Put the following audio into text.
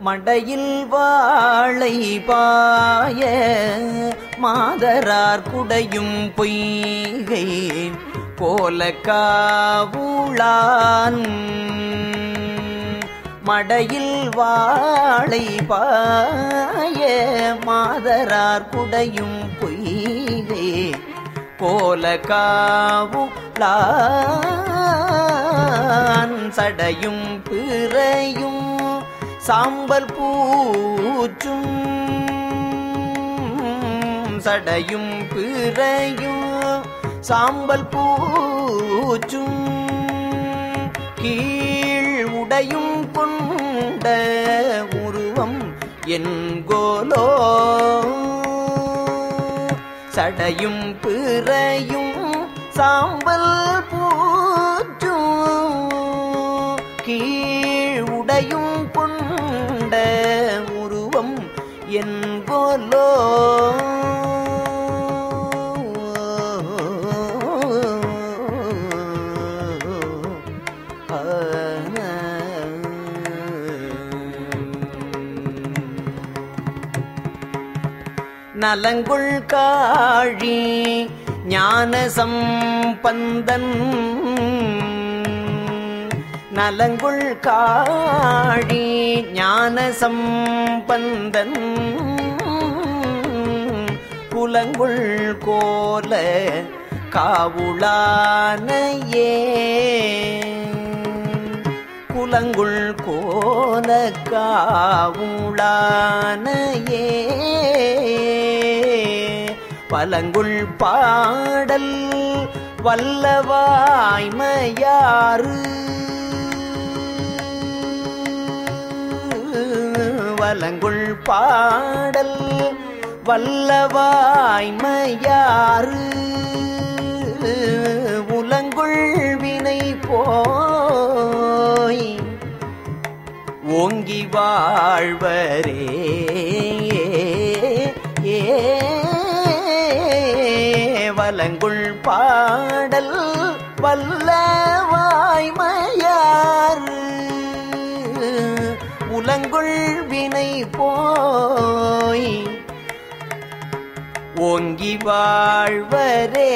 மடையில் வாழை பாய மாதரார் குடையும் பொய்கை போல காவுளான் மடையில் வாழை பாய மாதரார் குடையும் பொய்கை போல காவுளான் சடையும் பிறையும் சாம்பல் பூச்சும் சடையும் பிறையும் சாம்பல் பூச்சும் கீழ் உடையும் கொண்ட உருவம் என்கோலோ சடையும் பிறையும் சாம்பல் பூ நலங்குள் காழி ஞான சம்பந்தன் நலங்குள் காழி ஞான சம்பந்தன் உலங்குள் கோல காவுளானையே. குலங்குள் கோல காவுளானையே. பலங்குள் பாடல் வல்லவாய்மையாறு. வலங்குள் பாடல் வல்லவாய்மையாறு உலங்குள் வினை போய் ஓங்கி வாழ்வரே. ஏ வலங்குள் பாடல் வல்லவாய்மையாறு உலங்குள் வினை போய் ஓங்கி வாழ்வரே.